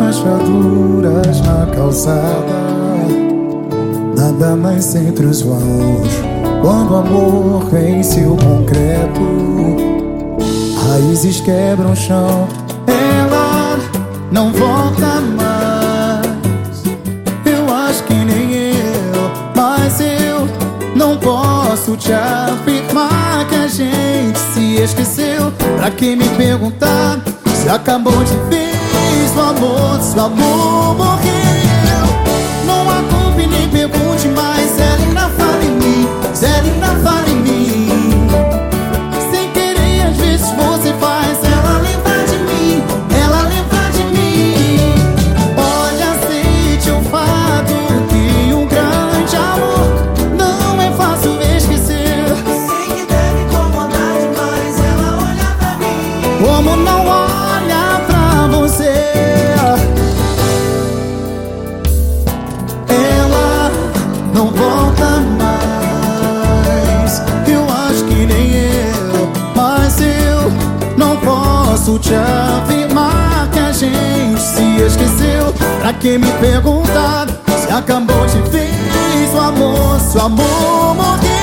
Rachaduras na calçada Nada mais entre os vãos. Quando o amor vence o concreto Raízes quebram o chão. Ela não volta mais te afirmar Que a gente se esqueceu. Pra quem me perguntar Se acabou de vez o amor Se o amor morreu posso te afirmar Que a gente se esqueceu. Pra quem me perguntar Se acabou de vez o amor Se o amor morreu